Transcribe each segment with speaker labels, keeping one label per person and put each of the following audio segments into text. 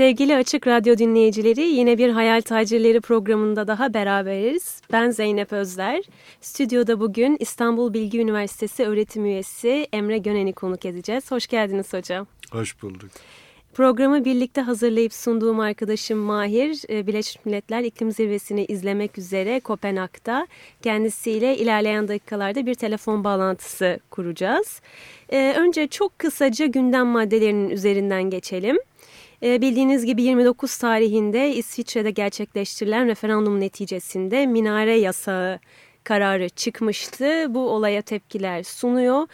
Speaker 1: Sevgili Açık Radyo dinleyicileri yine bir Hayal Tacirleri programında daha beraberiz. Ben Zeynep Özler. Stüdyoda bugün İstanbul Bilgi Üniversitesi öğretim üyesi Emre Gönen'i konuk edeceğiz. Hoş geldiniz hocam.
Speaker 2: Hoş bulduk.
Speaker 1: Programı birlikte hazırlayıp sunduğum arkadaşım Mahir, e, Birleşmiş Milletler İklim Zirvesi'ni izlemek üzere Kopenhag'da kendisiyle ilerleyen dakikalarda bir telefon bağlantısı kuracağız. E, önce çok kısaca gündem maddelerinin üzerinden geçelim. E, bildiğiniz gibi 29 tarihinde İsviçre'de gerçekleştirilen referandum neticesinde minare yasağı kararı çıkmıştı. Bu olaya tepkiler sunuyor.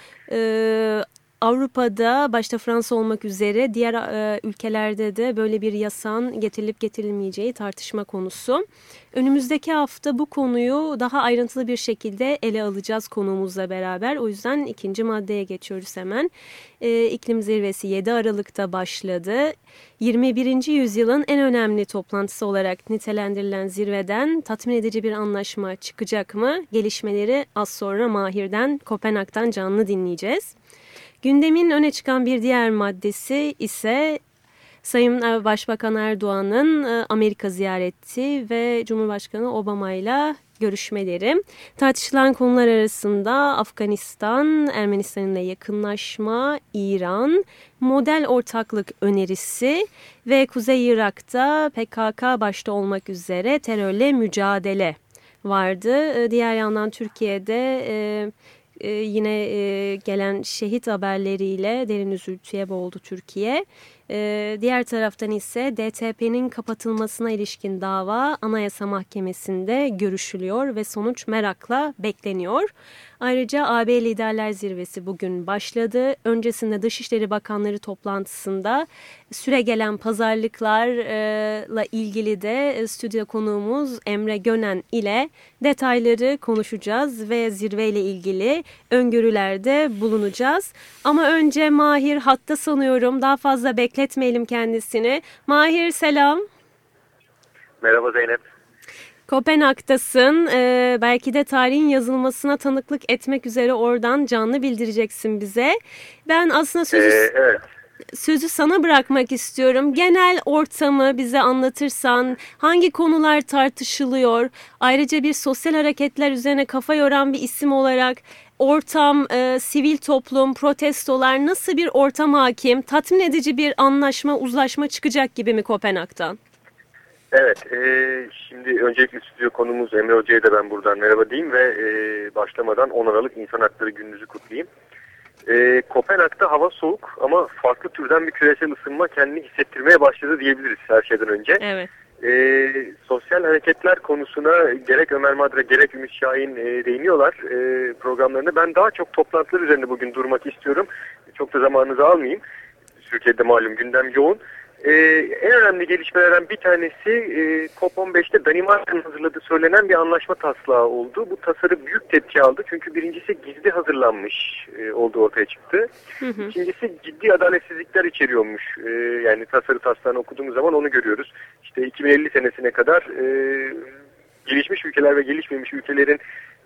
Speaker 1: Avrupa'da başta Fransa olmak üzere diğer e, ülkelerde de böyle bir yasan getirilip getirilmeyeceği tartışma konusu. Önümüzdeki hafta bu konuyu daha ayrıntılı bir şekilde ele alacağız konuğumuzla beraber. O yüzden ikinci maddeye geçiyoruz hemen. E, iklim zirvesi 7 Aralık'ta başladı. 21. yüzyılın en önemli toplantısı olarak nitelendirilen zirveden tatmin edici bir anlaşma çıkacak mı? Gelişmeleri az sonra Mahir'den, Kopenhag'dan canlı dinleyeceğiz. Gündemin öne çıkan bir diğer maddesi ise Sayın e, Başbakan Erdoğan'ın e, Amerika ziyareti ve Cumhurbaşkanı Obama ile görüşmeleri. Tartışılan konular arasında Afganistan, Ermenistan'ın yakınlaşma, İran, model ortaklık önerisi ve Kuzey Irak'ta PKK başta olmak üzere terörle mücadele vardı. E, diğer yandan Türkiye'de e, yine e, gelen şehit haberleriyle derin üzüntüye boğuldu Türkiye. E, diğer taraftan ise DTP'nin kapatılmasına ilişkin dava Anayasa Mahkemesi'nde görüşülüyor ve sonuç merakla bekleniyor. Ayrıca AB Liderler Zirvesi bugün başladı. Öncesinde Dışişleri Bakanları toplantısında süre gelen pazarlıklarla ilgili de stüdyo konuğumuz Emre Gönen ile detayları konuşacağız ve zirveyle ilgili öngörülerde bulunacağız. Ama önce Mahir hatta sanıyorum daha fazla bekletmeyelim kendisini. Mahir selam.
Speaker 3: Merhaba Zeynep.
Speaker 1: Kopenhag'tasın. Ee, belki de tarihin yazılmasına tanıklık etmek üzere oradan canlı bildireceksin bize. Ben aslında sözü,
Speaker 3: ee, evet.
Speaker 1: sözü sana bırakmak istiyorum. Genel ortamı bize anlatırsan hangi konular tartışılıyor? Ayrıca bir sosyal hareketler üzerine kafa yoran bir isim olarak ortam, e, sivil toplum, protestolar nasıl bir ortam hakim? Tatmin edici bir anlaşma, uzlaşma çıkacak gibi mi Kopenhag'dan?
Speaker 3: Evet, e, şimdi öncelikle stüdyo konumuz Emre Hoca'ya da ben buradan merhaba diyeyim ve e, başlamadan 10 Aralık İnsan Hakları Gününüzü kutlayayım. E, Kopenhag'da hava soğuk ama farklı türden bir küresel ısınma kendini hissettirmeye başladı diyebiliriz her şeyden önce.
Speaker 1: Evet.
Speaker 3: E, sosyal hareketler konusuna gerek Ömer Madre gerek Ümit Şahin e, değiniyorlar e, programlarında. Ben daha çok toplantılar üzerinde bugün durmak istiyorum. Çok da zamanınızı almayayım. Türkiye'de malum gündem yoğun. Ee, en önemli gelişmelerden bir tanesi e, COP15'te Danimarka'nın hazırladığı söylenen bir anlaşma taslağı oldu. Bu tasarı büyük tepki aldı çünkü birincisi gizli hazırlanmış e, olduğu ortaya çıktı. Hı hı. İkincisi ciddi adaletsizlikler içeriyormuş. E, yani tasarı taslağını okuduğumuz zaman onu görüyoruz. İşte 2050 senesine kadar e, gelişmiş ülkeler ve gelişmemiş ülkelerin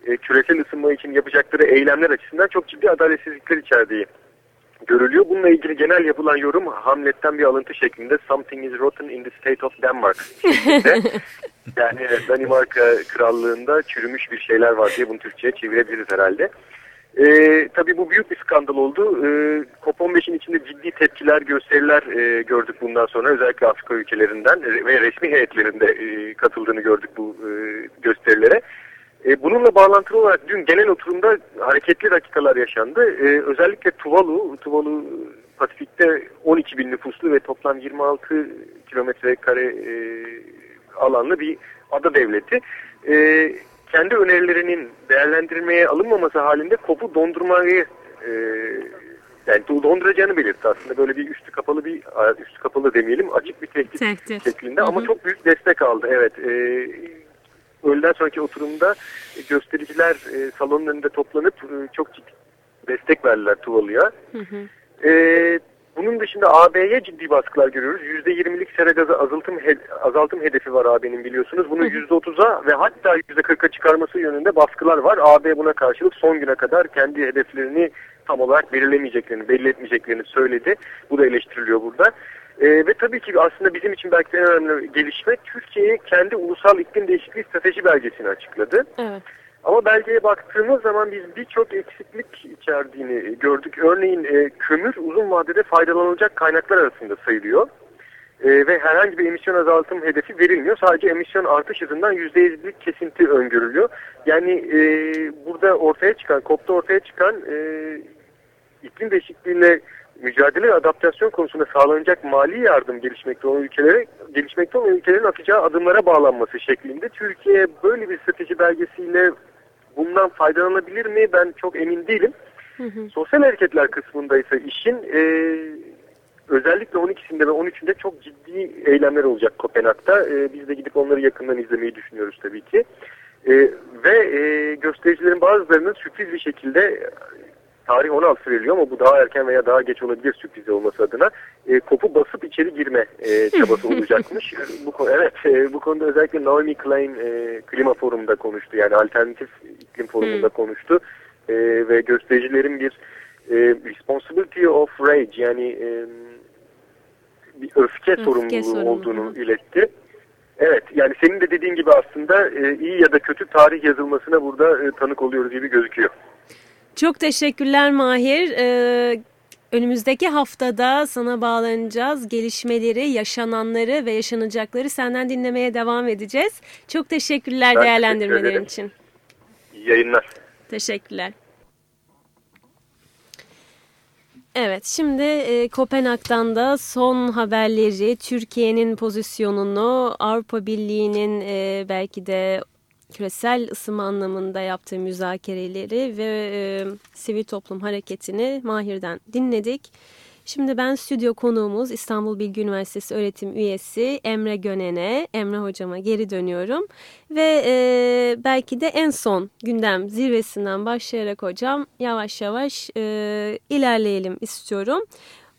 Speaker 3: e, küresel ısınma için yapacakları eylemler açısından çok ciddi adaletsizlikler içerdiği görülüyor. Bununla ilgili genel yapılan yorum Hamlet'ten bir alıntı şeklinde Something is rotten in the state of Denmark. yani Danimarka krallığında çürümüş bir şeyler var diye bunu Türkçe'ye çevirebiliriz herhalde. Ee, tabii bu büyük bir skandal oldu. Ee, COP15'in içinde ciddi tepkiler, gösteriler e, gördük bundan sonra. Özellikle Afrika ülkelerinden ve resmi heyetlerinde e, katıldığını gördük bu e, gösterilere. E, bununla bağlantılı olarak dün genel oturumda hareketli dakikalar yaşandı. E, özellikle Tuvalu, Tuvalu Pasifik'te 12 bin nüfuslu ve toplam 26 kilometre kare e, alanlı bir ada devleti. E, kendi önerilerinin değerlendirmeye alınmaması halinde kopu dondurmayı e, yani donduracağını belirtti aslında böyle bir üstü kapalı bir üstü kapalı demeyelim açık bir tehdit, tehdit. şeklinde Hı -hı. ama çok büyük destek aldı evet e, öğleden sonraki oturumda göstericiler e, salonun önünde toplanıp e, çok ciddi destek verdiler Tuvalı'ya. E, bunun dışında AB'ye ciddi baskılar görüyoruz. %20'lik sera gazı azaltım, he, azaltım hedefi var AB'nin biliyorsunuz. Bunu %30'a ve hatta %40'a çıkarması yönünde baskılar var. AB buna karşılık son güne kadar kendi hedeflerini tam olarak belirlemeyeceklerini, belli etmeyeceklerini söyledi. Bu da eleştiriliyor burada. Ee, ve tabii ki aslında bizim için belki en önemli gelişme Türkiye kendi ulusal iklim değişikliği strateji belgesini açıkladı. Evet. Ama belgeye baktığımız zaman biz birçok eksiklik içerdiğini gördük. Örneğin e, kömür uzun vadede faydalanılacak kaynaklar arasında sayılıyor. E, ve herhangi bir emisyon azaltım hedefi verilmiyor. Sadece emisyon artış hızından %100'lik kesinti öngörülüyor. Yani e, burada ortaya çıkan, COP'ta ortaya çıkan e, iklim değişikliğiyle mücadele ve adaptasyon konusunda sağlanacak mali yardım gelişmekte olan ülkelere, gelişmekte olan ülkelerin atacağı adımlara bağlanması şeklinde Türkiye böyle bir strateji belgesiyle bundan faydalanabilir mi ben çok emin değilim. Hı hı. Sosyal hareketler kısmında ise işin e, özellikle 12'sinde ve 13'ünde çok ciddi eylemler olacak Kopenhag'da. E, biz de gidip onları yakından izlemeyi düşünüyoruz tabii ki. E, ve e, göstericilerin bazılarının sürpriz bir şekilde tarih 16 veriliyor ama bu daha erken veya daha geç olabilir sürpriz olması adına. E, kopu basıp içeri girme e, çabası olacakmış. bu Evet e, bu konuda özellikle Naomi Klein e, klima forumunda konuştu. Yani alternatif iklim forumunda hmm. konuştu. E, ve göstericilerin bir e, responsibility of rage yani e, bir öfke, öfke sorumluluğu sorumlu. olduğunu iletti. Evet yani senin de dediğin gibi aslında e, iyi ya da kötü tarih yazılmasına burada e, tanık oluyoruz gibi gözüküyor.
Speaker 1: Çok teşekkürler Mahir. Ee, önümüzdeki haftada sana bağlanacağız. Gelişmeleri, yaşananları ve yaşanacakları senden dinlemeye devam edeceğiz. Çok teşekkürler ben değerlendirmelerin teşekkür için.
Speaker 3: İyi yayınlar.
Speaker 1: Teşekkürler. Evet şimdi e, Kopenhag'dan da son haberleri Türkiye'nin pozisyonunu Avrupa Birliği'nin e, belki de küresel ısınma anlamında yaptığı müzakereleri ve e, sivil toplum hareketini Mahir'den dinledik. Şimdi ben stüdyo konuğumuz İstanbul Bilgi Üniversitesi öğretim üyesi Emre Gönen'e, Emre hocama geri dönüyorum. Ve e, belki de en son gündem zirvesinden başlayarak hocam yavaş yavaş e, ilerleyelim istiyorum.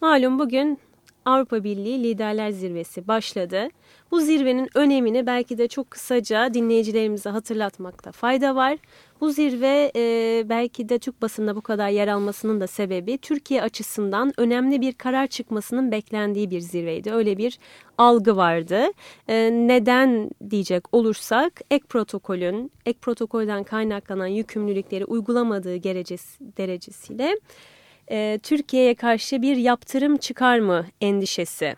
Speaker 1: Malum bugün Avrupa Birliği Liderler Zirvesi başladı. Bu zirvenin önemini belki de çok kısaca dinleyicilerimize hatırlatmakta fayda var. Bu zirve e, belki de Türk basında bu kadar yer almasının da sebebi Türkiye açısından önemli bir karar çıkmasının beklendiği bir zirveydi. Öyle bir algı vardı. E, neden diyecek olursak ek protokolün, ek protokolden kaynaklanan yükümlülükleri uygulamadığı derecesi, derecesiyle e, Türkiye'ye karşı bir yaptırım çıkar mı endişesi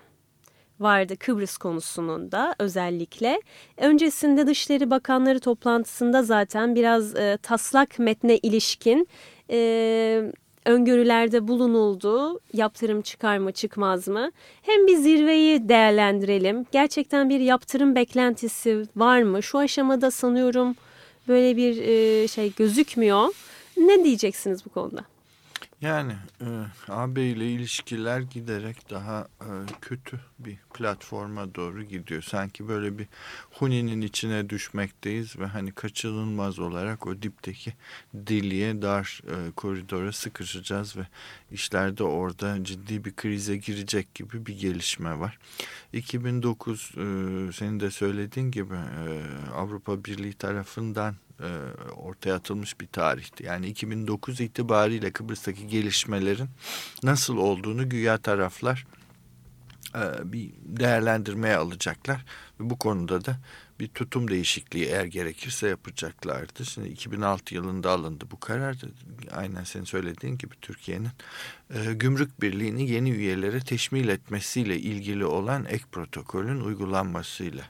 Speaker 1: vardı Kıbrıs konusunun da özellikle. Öncesinde Dışişleri Bakanları toplantısında zaten biraz e, taslak metne ilişkin e, öngörülerde bulunuldu. Yaptırım çıkar mı çıkmaz mı? Hem bir zirveyi değerlendirelim. Gerçekten bir yaptırım beklentisi var mı? Şu aşamada sanıyorum böyle bir e, şey gözükmüyor. Ne diyeceksiniz bu konuda?
Speaker 2: Yani e, AB ile ilişkiler giderek daha e, kötü bir platforma doğru gidiyor. Sanki böyle bir huninin içine düşmekteyiz ve hani kaçınılmaz olarak o dipteki deliğe dar e, koridora sıkışacağız ve işlerde orada ciddi bir krize girecek gibi bir gelişme var. 2009 e, senin de söylediğin gibi e, Avrupa Birliği tarafından ortaya atılmış bir tarihti. Yani 2009 itibariyle Kıbrıs'taki gelişmelerin nasıl olduğunu güya taraflar e, bir değerlendirmeye alacaklar. Ve bu konuda da bir tutum değişikliği eğer gerekirse yapacaklardı. Şimdi 2006 yılında alındı bu karar. Aynen senin söylediğin gibi Türkiye'nin e, gümrük birliğini yeni üyelere teşmil etmesiyle ilgili olan ek protokolün uygulanmasıyla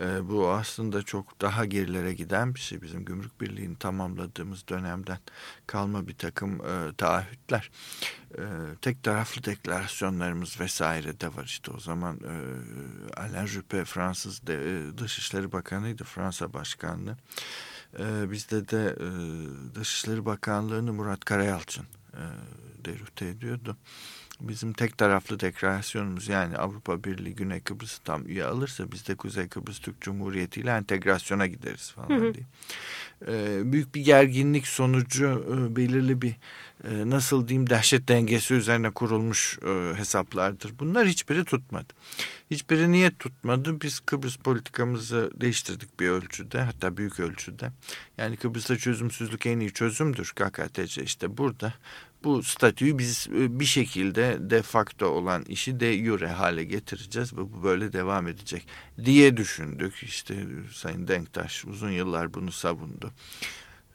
Speaker 2: E, bu aslında çok daha gerilere giden bir şey. Bizim gümrük birliğini tamamladığımız dönemden kalma bir takım e, taahhütler. E, tek taraflı deklarasyonlarımız vesaire de var işte o zaman e, Alain Juppé Fransız de, e, Dışişleri Bakanı'ydı Fransa Başkanlığı. E, bizde de e, Dışişleri Bakanlığı'nı Murat Karayalçın e, derüte ediyordu bizim tek taraflı deklarasyonumuz yani Avrupa Birliği Güney Kıbrıs'ı tam üye alırsa biz de Kuzey Kıbrıs Türk Cumhuriyeti ile entegrasyona gideriz falan hı hı. diye. Ee, büyük bir gerginlik sonucu e, belirli bir e, nasıl diyeyim dehşet dengesi üzerine kurulmuş e, hesaplardır. Bunlar hiçbiri tutmadı. Hiçbiri niye tutmadı? Biz Kıbrıs politikamızı değiştirdik bir ölçüde hatta büyük ölçüde. Yani Kıbrıs'ta çözümsüzlük en iyi çözümdür KKTC işte burada bu statüyü biz e, bir şekilde de facto olan işi de jure hale getireceğiz ve bu böyle devam edecek diye düşündük. İşte Sayın Denktaş uzun yıllar bunu savundu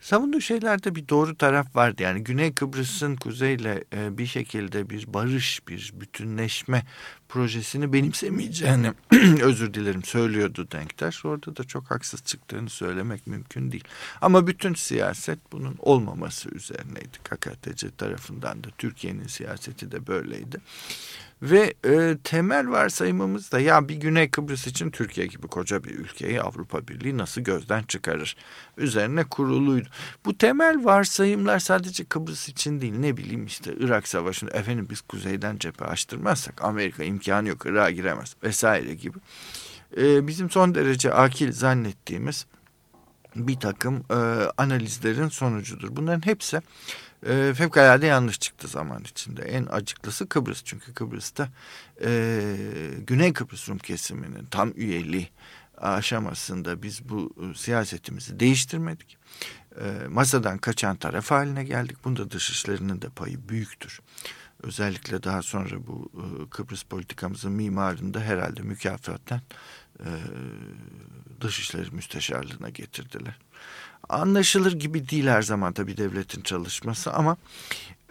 Speaker 2: savunduğu şeylerde bir doğru taraf vardı. Yani Güney Kıbrıs'ın kuzeyle e, bir şekilde bir barış, bir bütünleşme projesini benimsemeyeceğini özür dilerim söylüyordu Denktaş. Orada da çok haksız çıktığını söylemek mümkün değil. Ama bütün siyaset bunun olmaması üzerineydi. KKTC tarafından da Türkiye'nin siyaseti de böyleydi. Ve e, temel varsayımımız da ya bir Güney Kıbrıs için Türkiye gibi koca bir ülkeyi Avrupa Birliği nasıl gözden çıkarır? Üzerine kuruluydu. Bu temel varsayımlar sadece Kıbrıs için değil ne bileyim işte Irak Savaşı'nda efendim biz kuzeyden cephe açtırmazsak Amerika imkanı yok Irak'a giremez vesaire gibi. E, bizim son derece akil zannettiğimiz bir takım e, analizlerin sonucudur. Bunların hepsi e, fevkalade yanlış çıktı zaman içinde. En acıklısı Kıbrıs çünkü Kıbrıs'ta e, Güney Kıbrıs Rum kesiminin tam üyeliği aşamasında biz bu e, siyasetimizi değiştirmedik. E, masadan kaçan taraf haline geldik. Bunda dışişlerinin de payı büyüktür. Özellikle daha sonra bu e, Kıbrıs politikamızın mimarında herhalde mükafattan e, Dışişleri Müsteşarlığına getirdiler anlaşılır gibi değil her zaman tabii devletin çalışması ama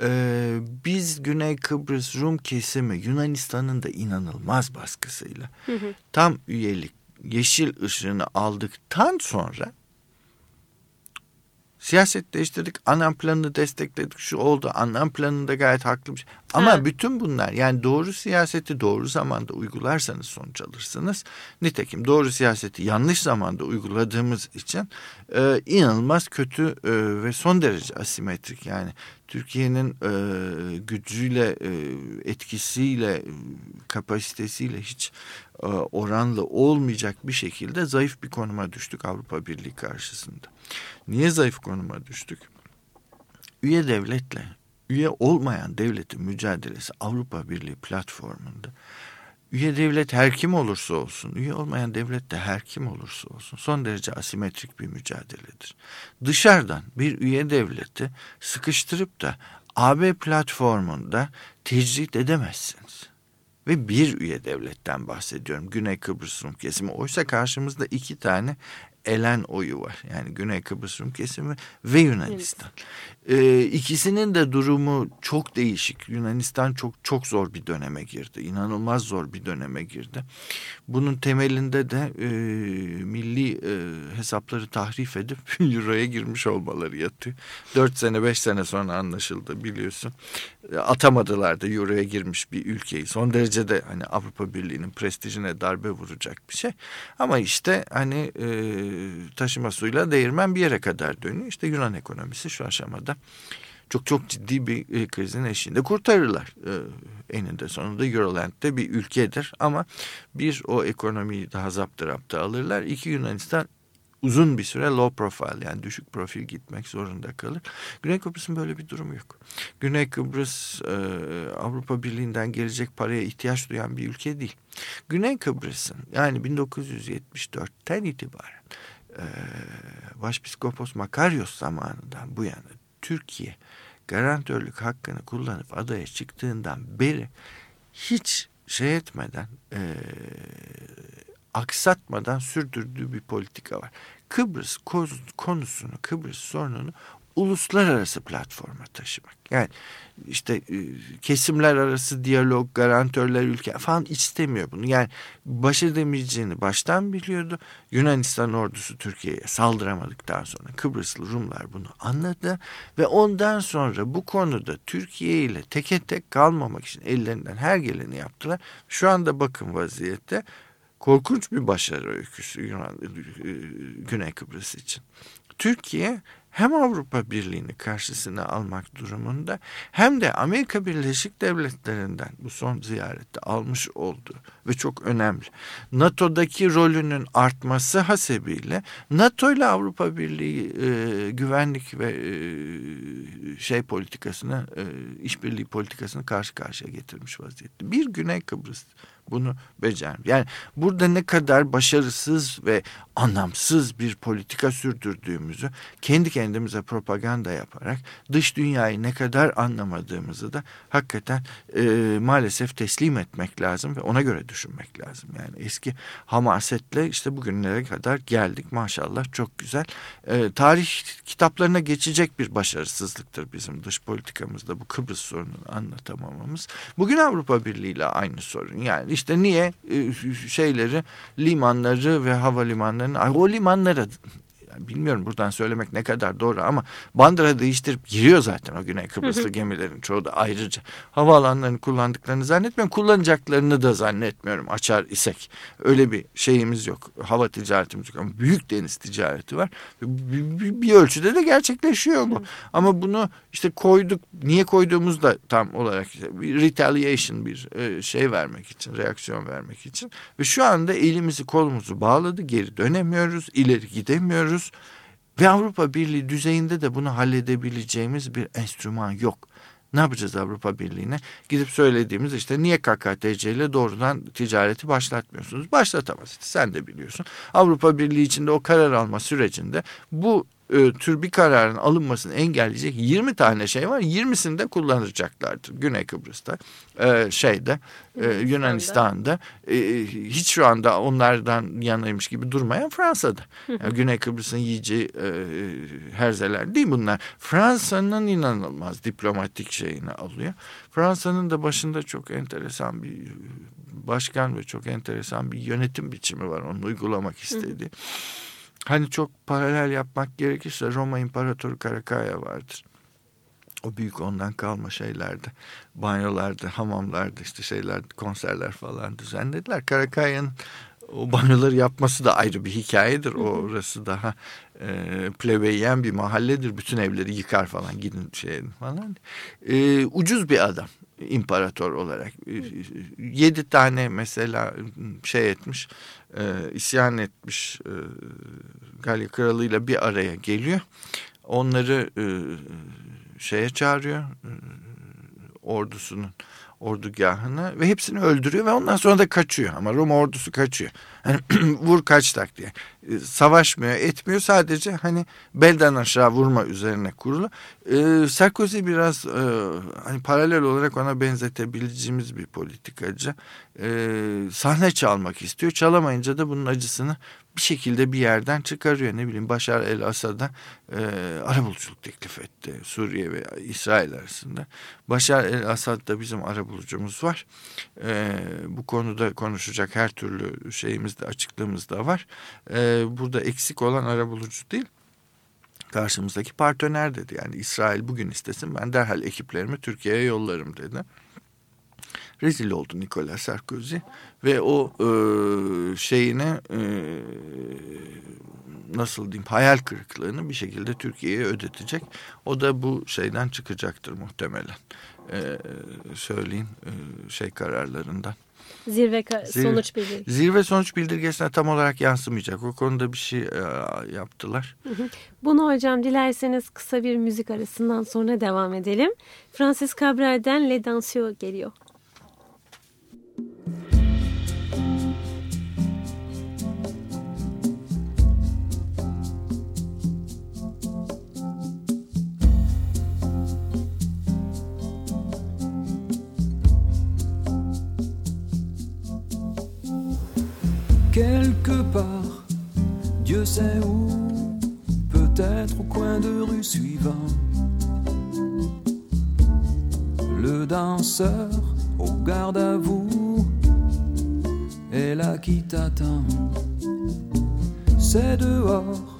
Speaker 2: e, biz Güney Kıbrıs Rum kesimi Yunanistan'ın da inanılmaz baskısıyla hı hı. tam üyelik yeşil ışığını aldıktan sonra siyaset değiştirdik. Planını destekledik. Şu oldu. Anlam planında gayet haklı bir şey. Ama ha. bütün bunlar yani doğru siyaseti doğru zamanda uygularsanız sonuç alırsınız. Nitekim doğru siyaseti yanlış zamanda uyguladığımız için e, inanılmaz kötü e, ve son derece asimetrik yani Türkiye'nin e, gücüyle, e, etkisiyle, kapasitesiyle hiç e, oranlı olmayacak bir şekilde zayıf bir konuma düştük Avrupa Birliği karşısında. Niye zayıf konuma düştük? Üye devletle üye olmayan devletin mücadelesi Avrupa Birliği platformunda üye devlet her kim olursa olsun, üye olmayan devlet de her kim olursa olsun son derece asimetrik bir mücadeledir. Dışarıdan bir üye devleti sıkıştırıp da AB platformunda tecrit edemezsiniz. Ve bir üye devletten bahsediyorum. Güney Kıbrıs Rum kesimi. Oysa karşımızda iki tane elen oyu var. Yani Güney Kıbrıs Rum kesimi ve Yunanistan. Evet. Ee, ikisinin de durumu çok değişik. Yunanistan çok çok zor bir döneme girdi. İnanılmaz zor bir döneme girdi. Bunun temelinde de e, milli e, hesapları tahrif edip Euro'ya girmiş olmaları yatıyor. Dört sene beş sene sonra anlaşıldı biliyorsun. E, atamadılar da Euro'ya girmiş bir ülkeyi. Son derece de hani Avrupa Birliği'nin prestijine darbe vuracak bir şey. Ama işte hani e, taşıma suyla değirmen bir yere kadar dönüyor. İşte Yunan ekonomisi şu aşamada çok çok ciddi bir e, krizin eşiğinde kurtarırlar. E, eninde sonunda Euroland'de bir ülkedir ama bir o ekonomiyi daha zaptı alırlar. İki Yunanistan uzun bir süre low profile yani düşük profil gitmek zorunda kalır. Güney Kıbrıs'ın böyle bir durumu yok. Güney Kıbrıs e, Avrupa Birliği'nden gelecek paraya ihtiyaç duyan bir ülke değil. Güney Kıbrıs'ın yani 1974'ten itibaren Başpiskopos Makarios zamanından bu yana Türkiye garantörlük hakkını kullanıp adaya çıktığından beri hiç şey etmeden e, aksatmadan sürdürdüğü bir politika var. Kıbrıs konusunu, Kıbrıs sorununu uluslararası platforma taşımak. Yani işte e, kesimler arası diyalog, garantörler ülke falan istemiyor bunu. Yani baş edemeyeceğini baştan biliyordu. Yunanistan ordusu Türkiye'ye saldıramadıktan sonra Kıbrıslı Rumlar bunu anladı ve ondan sonra bu konuda Türkiye ile teke tek kalmamak için ellerinden her geleni yaptılar. Şu anda bakın vaziyette korkunç bir başarı öyküsü Yunan e, Güney Kıbrıs için. Türkiye hem Avrupa Birliği'ni karşısına almak durumunda hem de Amerika Birleşik Devletleri'nden bu son ziyarette almış olduğu ve çok önemli NATO'daki rolünün artması hasebiyle NATO ile Avrupa Birliği e, güvenlik ve e, şey politikasını e, işbirliği politikasını karşı karşıya getirmiş vaziyette. Bir Güney Kıbrıs bunu becermiş. Yani burada ne kadar başarısız ve anlamsız bir politika sürdürdüğümüzü kendi kendimize propaganda yaparak dış dünyayı ne kadar anlamadığımızı da hakikaten e, maalesef teslim etmek lazım ve ona göre düşünmek lazım. Yani eski hamasetle işte bugünlere kadar geldik maşallah çok güzel. E, tarih kitaplarına geçecek bir başarısızlıktır bizim dış politikamızda bu Kıbrıs sorununu anlatamamamız. Bugün Avrupa Birliği ile aynı sorun. Yani işte niye e, şeyleri limanları ve havalimanlarını o limanlara yani bilmiyorum buradan söylemek ne kadar doğru ama bandıra değiştirip giriyor zaten o Güney Kıbrıslı gemilerin çoğu da ayrıca. Havaalanlarını kullandıklarını zannetmiyorum. Kullanacaklarını da zannetmiyorum açar isek. Öyle bir şeyimiz yok. Hava ticaretimiz yok ama büyük deniz ticareti var. Bir, bir, ölçüde de gerçekleşiyor bu. Ama bunu işte koyduk. Niye koyduğumuz da tam olarak bir retaliation bir e, şey vermek için, reaksiyon vermek için. Ve şu anda elimizi kolumuzu bağladı. Geri dönemiyoruz. ileri gidemiyoruz ve Avrupa Birliği düzeyinde de bunu halledebileceğimiz bir enstrüman yok. Ne yapacağız Avrupa Birliği'ne? Gidip söylediğimiz işte niye KKTC ile doğrudan ticareti başlatmıyorsunuz? Başlatamaz. Sen de biliyorsun. Avrupa Birliği içinde o karar alma sürecinde bu e, tür bir kararın alınmasını engelleyecek 20 tane şey var. 20'sini de kullanacaklardır. Güney Kıbrıs'ta, e, şeyde, e, Yunanistan'da. E, hiç şu anda onlardan yanaymış gibi durmayan Fransa'da. Yani Güney Kıbrıs'ın yiyeceği e, herzeler değil bunlar. Fransa'nın inanılmaz diplomatik şeyini alıyor. Fransa'nın da başında çok enteresan bir başkan ve çok enteresan bir yönetim biçimi var. Onu uygulamak istediği. Hani çok paralel yapmak gerekirse Roma İmparatoru Karakaya vardır. O büyük ondan kalma şeylerde, banyolarda, hamamlarda işte şeyler, konserler falan düzenlediler. Karakaya'nın o banyoları yapması da ayrı bir hikayedir. O orası daha e, plebeyyen bir mahalledir. Bütün evleri yıkar falan gidin şey falan. E, ucuz bir adam imparator olarak. E, yedi tane mesela şey etmiş, e, isyan etmiş e, Galya kralıyla bir araya geliyor. Onları e, şeye çağırıyor, e, ordusunun ordugahına ve hepsini öldürüyor ve ondan sonra da kaçıyor. Ama Roma ordusu kaçıyor. Hani vur kaç tak diye. E, savaşmıyor, etmiyor. Sadece hani belden aşağı vurma üzerine kurulu. E, Sarkozy biraz e, hani paralel olarak ona benzetebileceğimiz bir politikacı. E, sahne çalmak istiyor. Çalamayınca da bunun acısını bir şekilde bir yerden çıkarıyor. Ne bileyim Başar el Asad'a e, arabuluculuk teklif etti Suriye ve İsrail arasında. Başar el Asad bizim arabulucumuz var. E, bu konuda konuşacak her türlü şeyimiz de açıklığımız da var. E, burada eksik olan arabulucu değil karşımızdaki partner dedi. Yani İsrail bugün istesin ben derhal ekiplerimi Türkiye'ye yollarım dedi rezil oldu Nicolas Sarkozy ve o e, şeyine e, nasıl diyeyim hayal kırıklığını bir şekilde Türkiye'ye ödetecek. O da bu şeyden çıkacaktır muhtemelen. E, söyleyin e, şey kararlarından.
Speaker 1: Zirve, zirve sonuç bildirgesi.
Speaker 2: Zirve sonuç bildirgesine tam olarak yansımayacak. O konuda bir şey e, yaptılar.
Speaker 1: Bunu hocam dilerseniz kısa bir müzik arasından sonra devam edelim. Francis Cabral'den Le Dansio geliyor.
Speaker 4: Quelque part, Dieu sait où, peut-être au coin de rue suivant. Le danseur au garde à vous est là qui t'attend. C'est dehors,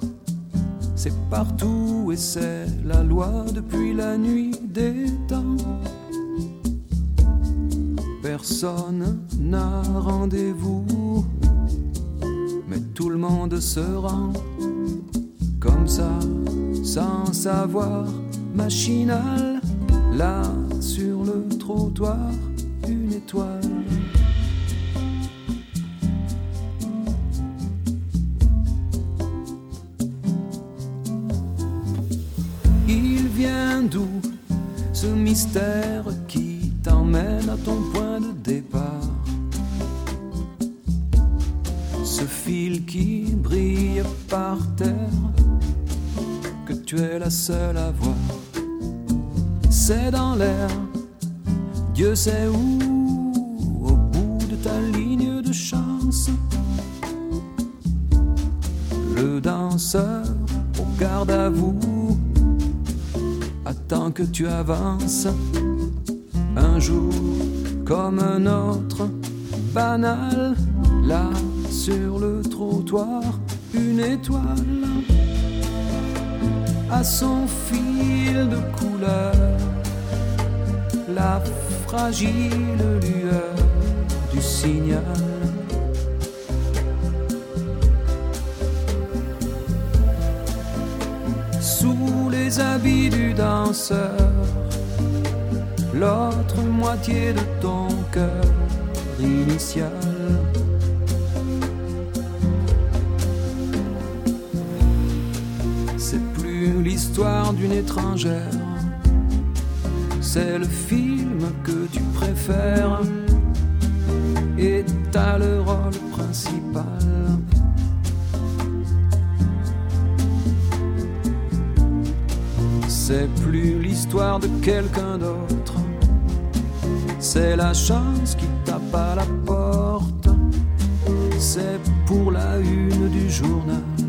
Speaker 4: c'est partout et c'est la loi depuis la nuit des temps. Personne n'a rendez-vous, tout le monde se rend comme ça, sans savoir, machinal, là sur le trottoir, une étoile. Il vient d'où ce mystère qui t'emmène à ton point de départ? Qui brille par terre, que tu es la seule à voir. C'est dans l'air, Dieu sait où, au bout de ta ligne de chance. Le danseur au garde à vous attend que tu avances. Un jour comme un autre, banal, là sur le trottoir, une étoile à son fil de couleur, la fragile lueur du signal. Sous les habits du danseur, l'autre moitié de ton cœur initial. L'histoire d'une étrangère, c'est le film que tu préfères et t'as le rôle principal. C'est plus l'histoire de quelqu'un d'autre. C'est la chance qui tape à la porte. C'est pour la une du journal.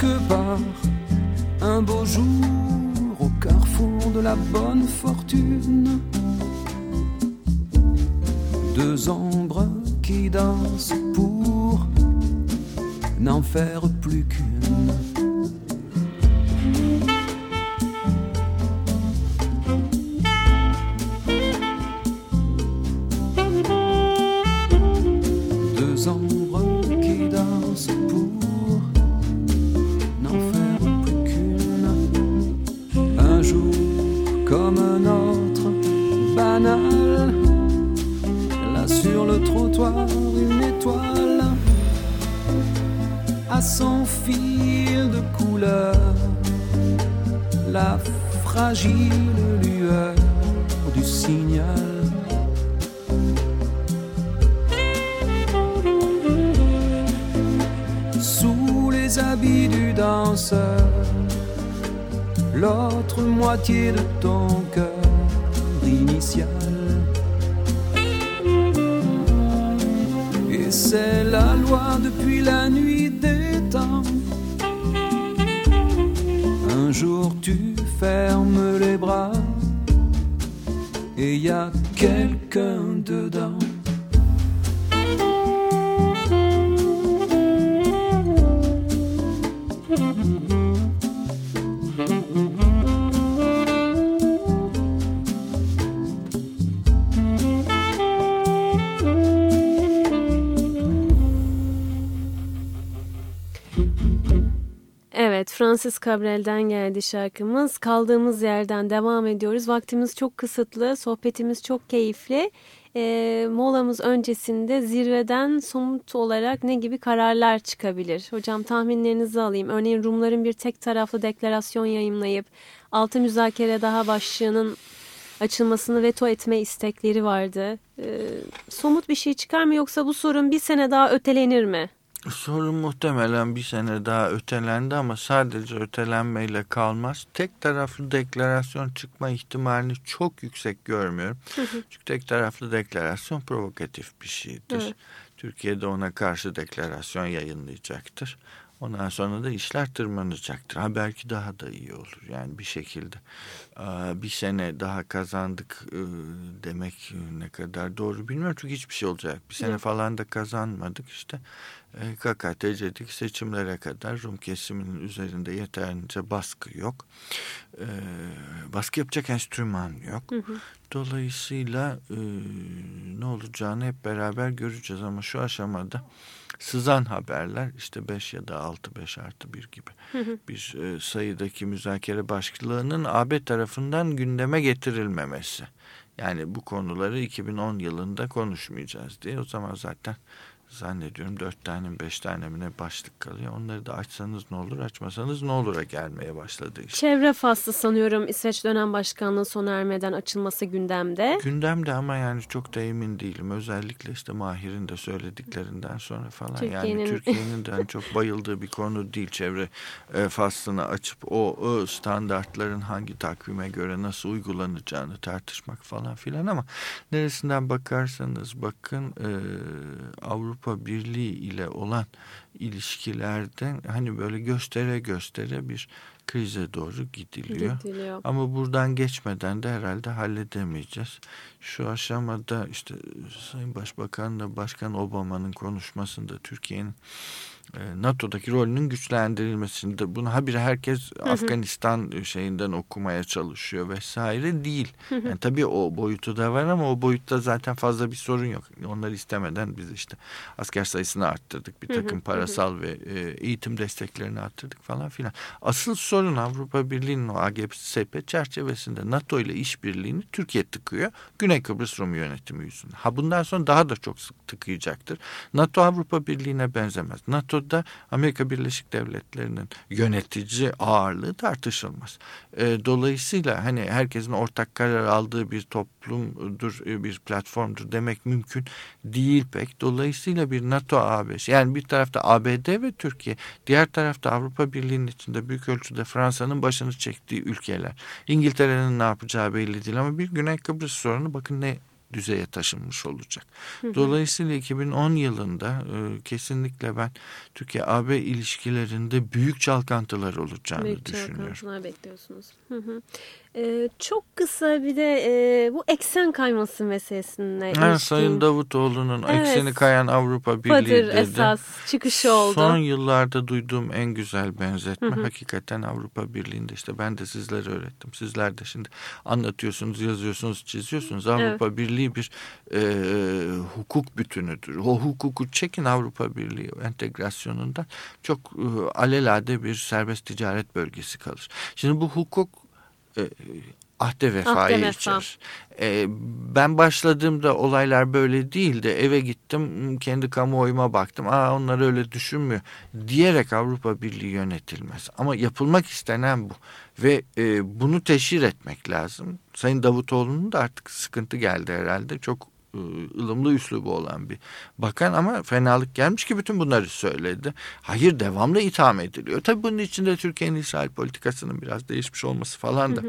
Speaker 4: Part, un beau jour au carrefour de la bonne fortune. Deux ombres qui dansent pour n'en faire plus qu'une. À son fil de couleur, la fragile lueur du signal. Sous les habits du danseur, l'autre moitié de ton cœur initial. Et c'est la loi depuis la nuit jour tu fermes les bras et y a quelqu'un dedans.
Speaker 1: Evet, Francis Cabrel'den geldi şarkımız. Kaldığımız yerden devam ediyoruz. Vaktimiz çok kısıtlı, sohbetimiz çok keyifli. E, molamız öncesinde zirveden somut olarak ne gibi kararlar çıkabilir? Hocam tahminlerinizi alayım. Örneğin Rumların bir tek taraflı deklarasyon yayımlayıp altı müzakere daha başlığının açılmasını veto etme istekleri vardı. E, somut bir şey çıkar mı yoksa bu sorun bir sene daha ötelenir mi?
Speaker 2: Sorun muhtemelen bir sene daha ötelendi ama sadece ötelenmeyle kalmaz. Tek taraflı deklarasyon çıkma ihtimalini çok yüksek görmüyorum. Çünkü tek taraflı deklarasyon provokatif bir şeydir.
Speaker 1: Evet.
Speaker 2: Türkiye'de ona karşı deklarasyon yayınlayacaktır. Ondan sonra da işler tırmanacaktır. Ha belki daha da iyi olur. Yani bir şekilde Aa, bir sene daha kazandık e, demek ne kadar doğru bilmiyorum. Çünkü hiçbir şey olacak. Bir sene falan da kazanmadık işte. E, KKTC'deki seçimlere kadar Rum kesiminin üzerinde yeterince baskı yok. E, baskı yapacak enstrüman yok. Dolayısıyla ne olacağını hep beraber göreceğiz ama şu aşamada sızan haberler işte 5 ya da 6 5 artı 1 gibi. Bir e, sayıdaki müzakere başlığının AB tarafından gündeme getirilmemesi. Yani bu konuları 2010 yılında konuşmayacağız diye. O zaman zaten zannediyorum 4 tane mi 5 tane mi ne başlık kalıyor. Onları da açsanız ne olur açmasanız ne olur'a gelmeye başladı işte.
Speaker 1: Çevre faslı sanıyorum İsveç dönem başkanlığı sona ermeden açılması gündemde.
Speaker 2: Gündemde ama yani çok da emin değilim. Özellikle işte Mahir'in de söylediklerinden sonra falan.
Speaker 1: Türkiye'nin-
Speaker 2: Yani Türkiye'nin de hani çok bayıldığı bir konu değil çevre e, faslını açıp o, o standartların hangi takvime göre nasıl uygulanacağını tartışmak falan filan ama neresinden bakarsanız bakın e, Avrupa Birliği ile olan ilişkilerde hani böyle göstere göstere bir krize doğru gidiliyor.
Speaker 1: Gidiliyor.
Speaker 2: Ama buradan geçmeden de herhalde halledemeyeceğiz. Şu aşamada işte Sayın Başbakan'la Başkan Obama'nın konuşmasında Türkiye'nin NATO'daki rolünün güçlendirilmesinde bunu habire herkes Afganistan şeyinden okumaya çalışıyor vesaire değil. Yani tabii o boyutu da var ama o boyutta zaten fazla bir sorun yok. Onları istemeden biz işte asker sayısını arttırdık. Bir takım parasal ve e, eğitim desteklerini arttırdık falan filan. Asıl sorun Avrupa Birliği'nin o AGSP çerçevesinde NATO ile işbirliğini Türkiye tıkıyor. Güney Kıbrıs Rum yönetimi yüzünden. Ha bundan sonra daha da çok sık tıkayacaktır. NATO Avrupa Birliği'ne benzemez. NATO'da Amerika Birleşik Devletleri'nin yönetici ağırlığı tartışılmaz. E, dolayısıyla hani herkesin ortak karar aldığı bir toplumdur, e, bir platformdur demek mümkün değil pek. Dolayısıyla bir NATO AB yani bir tarafta ABD ve Türkiye, diğer tarafta Avrupa Birliği'nin içinde büyük ölçüde Fransa'nın başını çektiği ülkeler. İngiltere'nin ne yapacağı belli değil ama bir Güney Kıbrıs sorunu bakın ne düzeye taşınmış olacak. Dolayısıyla 2010 yılında e, kesinlikle ben Türkiye-AB ilişkilerinde büyük çalkantılar olacağını
Speaker 1: Büyük
Speaker 2: düşünüyorum.
Speaker 1: çalkantılar bekliyorsunuz. Hı hı. Ee, çok kısa bir de e, bu eksen kayması meselesine
Speaker 2: Ha,
Speaker 1: ilişkin
Speaker 2: Sayın Davutoğlu'nun
Speaker 1: Evet.
Speaker 2: ekseni kayan Avrupa Birliği
Speaker 1: Badır
Speaker 2: dedi.
Speaker 1: esas çıkışı oldu.
Speaker 2: Son yıllarda duyduğum en güzel benzetme
Speaker 1: Hı hı.
Speaker 2: hakikaten Avrupa Birliği'nde işte ben de sizlere öğrettim. Sizler de şimdi anlatıyorsunuz, yazıyorsunuz, çiziyorsunuz. Avrupa Birliği bir e, hukuk bütünüdür. O hukuku çekin Avrupa Birliği entegrasyonundan çok e, alelade bir serbest ticaret bölgesi kalır. Şimdi bu hukuk e, ahde vefayı
Speaker 1: Ahde
Speaker 2: içerir. E, ben başladığımda olaylar böyle değildi. Eve gittim kendi kamuoyuma baktım. Aa onlar öyle düşünmüyor diyerek Avrupa Birliği yönetilmez. Ama yapılmak istenen bu. Ve e, bunu teşhir etmek lazım. Sayın Davutoğlu'nun da artık sıkıntı geldi herhalde. Çok ılımlı üslubu olan bir bakan ama fenalık gelmiş ki bütün bunları söyledi. Hayır devamlı itham ediliyor. Tabii bunun içinde Türkiye'nin İsrail politikasının biraz değişmiş olması falan da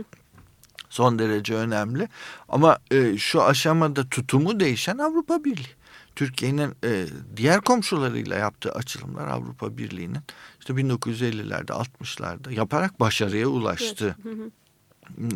Speaker 2: son derece önemli. Ama e, şu aşamada tutumu değişen Avrupa Birliği. Türkiye'nin e, diğer komşularıyla yaptığı açılımlar Avrupa Birliği'nin işte 1950'lerde 60'larda yaparak başarıya ulaştı.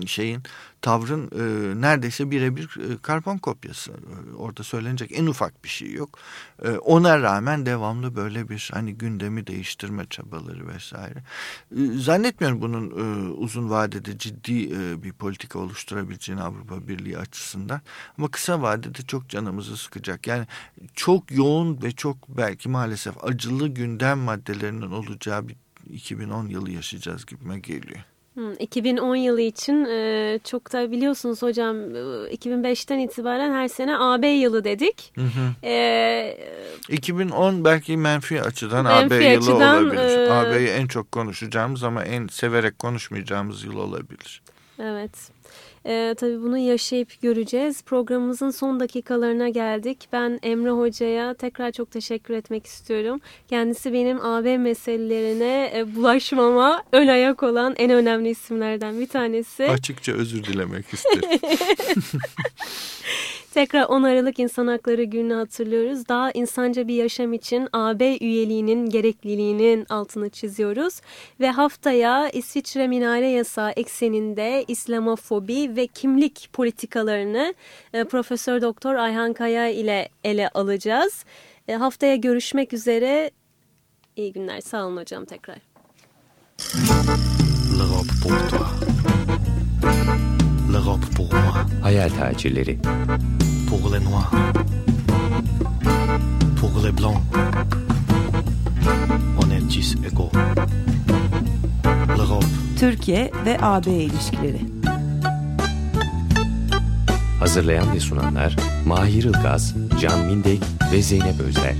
Speaker 2: Şeyin tavrın e, neredeyse birebir e, karbon kopyası. Orada söylenecek en ufak bir şey yok. E, ona rağmen devamlı böyle bir hani gündemi değiştirme çabaları vesaire. E, zannetmiyorum bunun e, uzun vadede ciddi e, bir politika oluşturabileceğini Avrupa Birliği açısından. Ama kısa vadede çok canımızı sıkacak. Yani çok yoğun ve çok belki maalesef acılı gündem maddelerinin olacağı bir 2010 yılı yaşayacağız gibime geliyor.
Speaker 1: Hı, 2010 yılı için e, çok da biliyorsunuz hocam e, 2005'ten itibaren her sene AB yılı dedik.
Speaker 2: Hı hı.
Speaker 1: E,
Speaker 2: 2010 belki menfi açıdan
Speaker 1: Menfi
Speaker 2: AB yılı
Speaker 1: açıdan,
Speaker 2: olabilir.
Speaker 1: e,
Speaker 2: AB'yi en çok konuşacağımız ama en severek konuşmayacağımız yıl olabilir.
Speaker 1: evet. Ee, tabii bunu yaşayıp göreceğiz. Programımızın son dakikalarına geldik. Ben Emre Hoca'ya tekrar çok teşekkür etmek istiyorum. Kendisi benim AB meselelerine e, bulaşmama ön ayak olan en önemli isimlerden bir tanesi.
Speaker 2: Açıkça özür dilemek isterim.
Speaker 1: Tekrar 10 Aralık İnsan Hakları Günü'nü hatırlıyoruz. Daha insanca bir yaşam için AB üyeliğinin gerekliliğinin altını çiziyoruz. Ve haftaya İsviçre Minare Yasağı ekseninde İslamofobi ve kimlik politikalarını e, Profesör Doktor Ayhan Kaya ile ele alacağız. E, haftaya görüşmek üzere. İyi günler. Sağ olun hocam tekrar.
Speaker 5: L'Europe pour toi. L'Europe pour moi.
Speaker 6: Hayal tacirleri.
Speaker 5: Pour les noirs. Pour les blancs. On est tous égaux. L'Europe
Speaker 7: Türkiye ve AB ilişkileri.
Speaker 6: Hazırlayan ve sunanlar Mahir Ilgaz, Can Mindek ve Zeynep Özler.